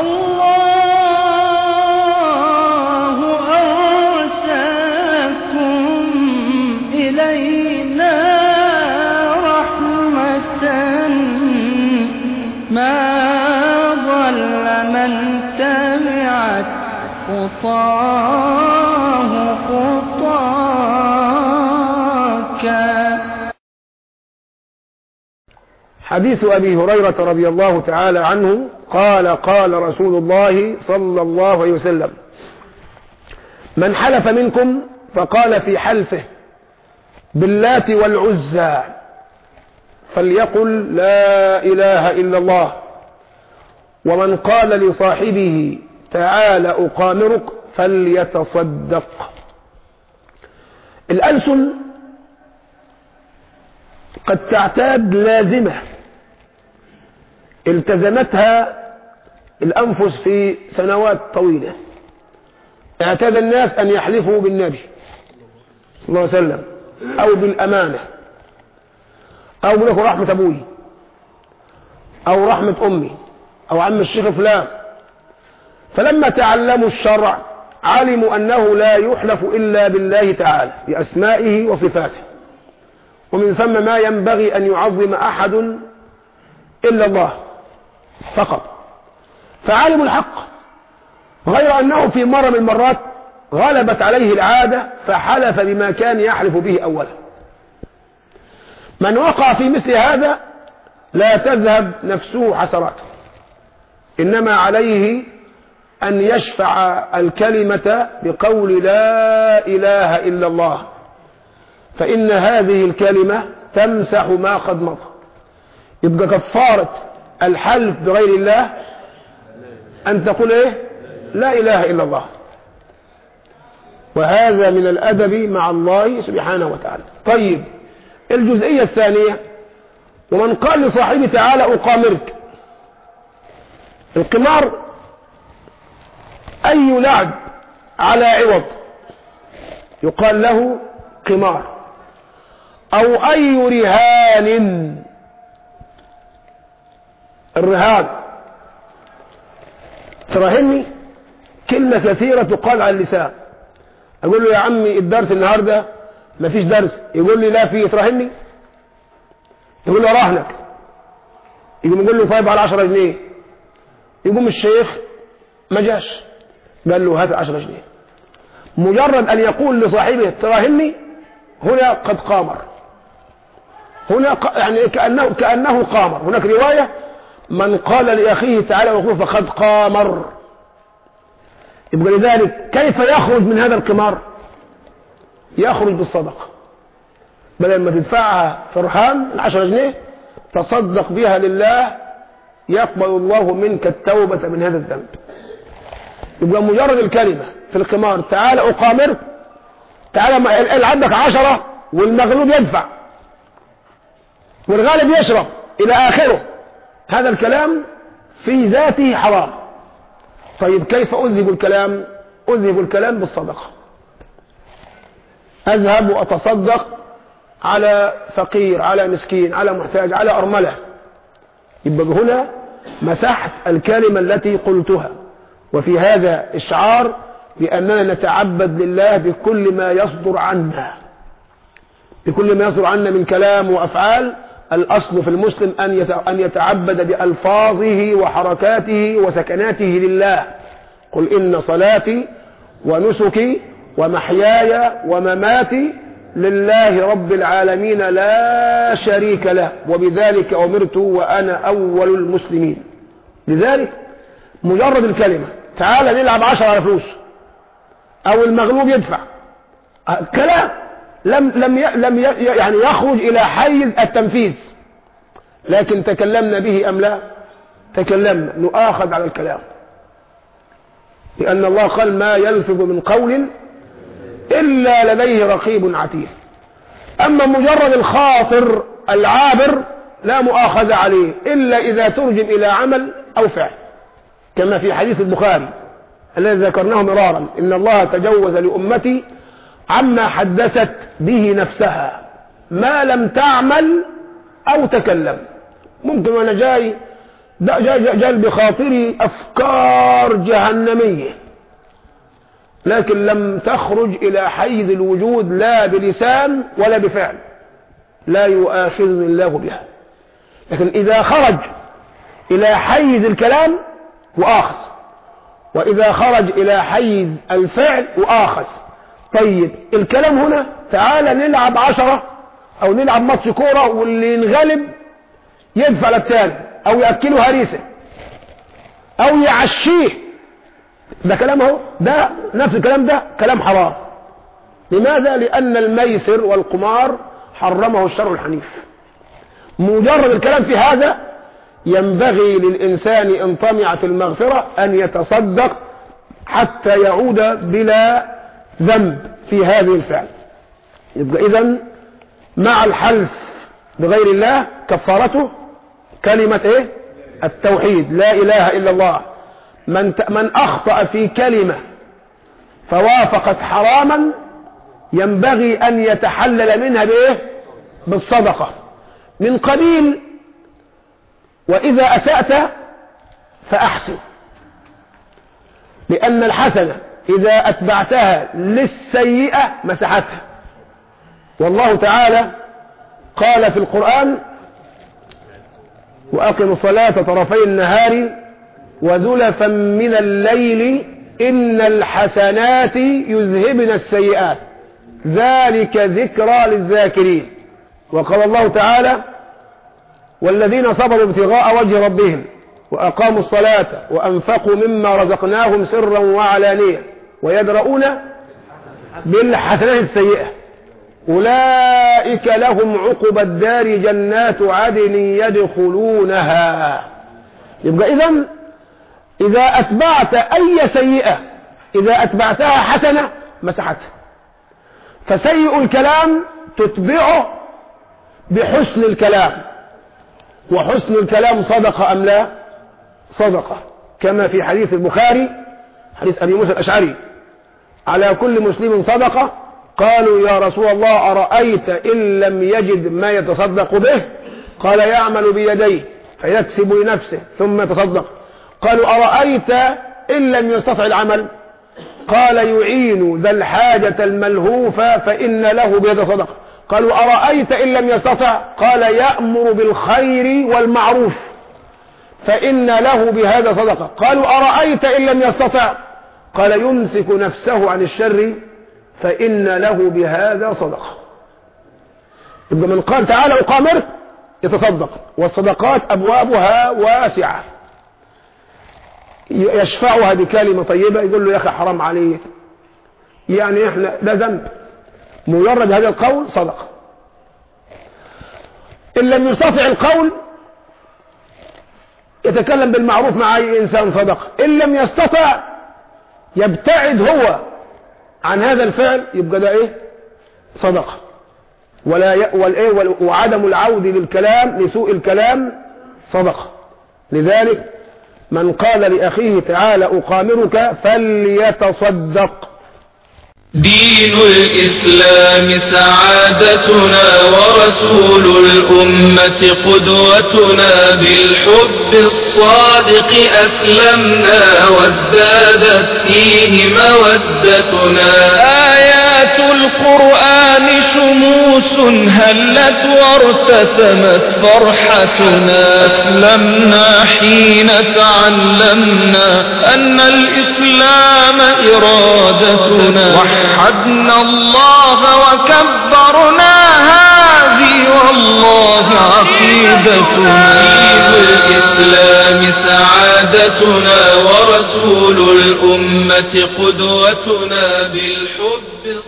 الله أرسلكم إلينا رحمة ما ضل من تبعت خطاه خطاك. حديث أبي هريرة رضي الله تعالى عنه قال قال رسول الله صلى الله عليه وسلم من حلف منكم فقال في حلفه باللات والعزى فليقل لا إله إلا الله ومن قال لصاحبه تعال أقامرك فليتصدق الألسن قد تعتاد لازمة التزمتها الأنفس في سنوات طويلة. اعتاد الناس أن يحلفوا بالنبي صلى الله عليه وسلم أو بالأمانة أو بلكم رحمة أبوي أو رحمة أمي أو عم الشيخ فلان. فلما تعلموا الشرع علموا أنه لا يحلف إلا بالله تعالى بأسمائه وصفاته. ومن ثم ما ينبغي أن يعظم أحد إلا الله. فقط. فعلموا الحق غير أنه في مرة من المرات غلبت عليه العادة فحلف بما كان يحلف به أولا من وقع في مثل هذا لا تذهب نفسه حسرات إنما عليه أن يشفع الكلمة بقول لا إله إلا الله. فإن هذه الكلمة تمسح ما قد مضى. يبقى كفارة الحلف بغير الله أن تقول إيه؟ لا إله إلا الله. وهذا من الأدب مع الله سبحانه وتعالى. طيب الجزئية الثانية ومن قال لصاحبه تعالى أقامرك. القمار أي لعب على عوض؟ يقال له قمار. أو أي رهان الرهان تراهني كلمة كثيرة تقال على اللسان. أقول له يا عمي الدرس النهاردة مفيش درس. يقول لي لا في تراهني يقول له راهنك يقوم يقول له طيب على 10 جنيه. يقوم الشيخ ما جاش. قال له هات 10 جنيه. مجرد أن يقول لصاحبه تراهني هنا قد قامر. هنا. يعني كأنه, كأنه قامر. هناك رواية من قال لأخيه تعالى وقوف فقد قامر. يبقى لذلك كيف يخرج من هذا القمار؟ يخرج بالصدقة. بدل ما تدفعها فرحان العشرة جنيه تصدق بها لله يقبل الله منك التوبة من هذا الذنب. يبقى مجرد الكلمة في القمار تعالى أقامرك تعالى عندك عشرة والمغلوب يدفع والغالب يشرب إلى آخره. هذا الكلام في ذاته حرام. طيب كيف أذهب الكلام؟ أذهب الكلام بالصدقة. أذهب وأتصدق على فقير على مسكين على محتاج على أرملة. يبقى هنا مسحت الكلمة التي قلتها. وفي هذا إشعار بأننا نتعبد لله بكل ما يصدر عنا. بكل ما يصدر عنا من كلام وأفعال الأصل في المسلم أن يتعبد بألفاظه وحركاته وسكناته لله. قل إن صلاتي ونسكي ومحياي ومماتي لله رب العالمين لا شريك له وبذلك أمرت وأنا أول المسلمين. لذلك مجرد الكلمة تعال نلعب عشر على فلوس أو المغلوب يدفع. كلام لم لم لم يعني يخرج إلى حيز التنفيذ. لكن تكلمنا به أم لا؟ تكلمنا. نؤاخذ على الكلام. لأن الله قال ما يلفظ من قول إلا لديه رقيب عتيد. أما مجرد الخاطر العابر لا مؤاخذ عليه إلا إذا ترجم إلى عمل أو فعل. كما في حديث البخاري الذي ذكرناه مرارا إن الله تجوز لأمتي عما حدثت به نفسها ما لم تعمل أو تكلم. ممكن وأنا جاي جاء بخاطري أفكار جهنمية. لكن لم تخرج إلى حيز الوجود لا بلسان ولا بفعل. لا يؤاخذني الله بها. لكن إذا خرج إلى حيز الكلام وآخذ. وإذا خرج إلى حيز الفعل وآخذ. طيب الكلام هنا تعال نلعب عشرة أو نلعب ماتش كورة واللي ينغلب يدفع للتاني أو يأكله هريسة أو يعشيه. ده كلام أهو ده نفس الكلام ده كلام حرام. لماذا؟ لأن الميسر والقمار حرمه الشرع الحنيف. مجرد الكلام في هذا ينبغي للإنسان إن طمع في المغفرة أن يتصدق حتى يعود بلا ذنب في هذه الفعل. يبقى إذن مع الحلف بغير الله كفارته كلمة إيه؟ التوحيد. لا إله إلا الله. من, من أخطأ في كلمة فوافقت حراما ينبغي أن يتحلل منها بإيه؟ بالصدقة. من قبيل وإذا أسأت فأحسن. لأن الحسنة إذا أتبعتها للسيئة مسحتها. والله تعالى قال في القرآن وأقم الصلاة طرفي النهار وزلفا من الليل إن الحسنات يذهبن السيئات. ذلك ذكرى للذاكرين. وقال الله تعالى والذين صبروا ابتغاء وجه ربهم وأقاموا الصلاة وأنفقوا مما رزقناهم سرا وعلانية. ويدرؤون بالحسنات السيئة. أولئك لهم عقب الدار جنات عدن يدخلونها. يبقى إذا إذا أتبعت أي سيئة إذا أتبعتها حسنة مسحتها فسيء الكلام تتبعه بحسن الكلام. وحسن الكلام صدقة أم لا؟ صدقة كما في حديث البخاري حديث أبي موسى الأشعري. على كل مسلم صدقة قالوا يا رسول الله أرأيت إن لم يجد ما يتصدق به؟ قال يعمل بيديه فيكسب لنفسه ثم يتصدق. قالوا أرأيت إن لم يستطع العمل؟ قال يعين ذا الحاجة الملهوفة فإن له بيد صدقة. قالوا أرأيت إن لم يستطع؟ قال يأمر بالخير والمعروف فإن له بهذا صدقة. قالوا أرأيت إن لم يستطع؟ قال يمسك نفسه عن الشر فإن له بهذا صدقة. يبقى من قال تعالى أقامر يتصدق والصدقات أبوابها واسعة. يشفعها بكلمة طيبة يقول له يا أخي حرام عليك. يعني إحنا ده ذنب. مجرد هذا القول صدقة إن لم يستطع القول يتكلم بالمعروف مع أي إنسان صدقة إن لم يستطع يبتعد هو عن هذا الفعل يبقى ده إيه؟ صدقة. ولا ي... والإيه؟ وعدم العود للكلام لسوء الكلام صدقة. لذلك من قال لأخيه تعالى أقامرك فليتصدق. دين الإسلام سعادتنا ورسول الأمة قدوتنا بالحب الصادق أسلمنا وازدادت فيه مودتنا. آيات القرآن شموس هلت وارتسمت فرحتنا أسلمنا حين تعلمنا أن الإسلام إرادتنا. وحدنا الله وكبرنا هذه والله عقيدتنا. الإسلام سعادتنا ورسول الأمة قدوتنا بالحب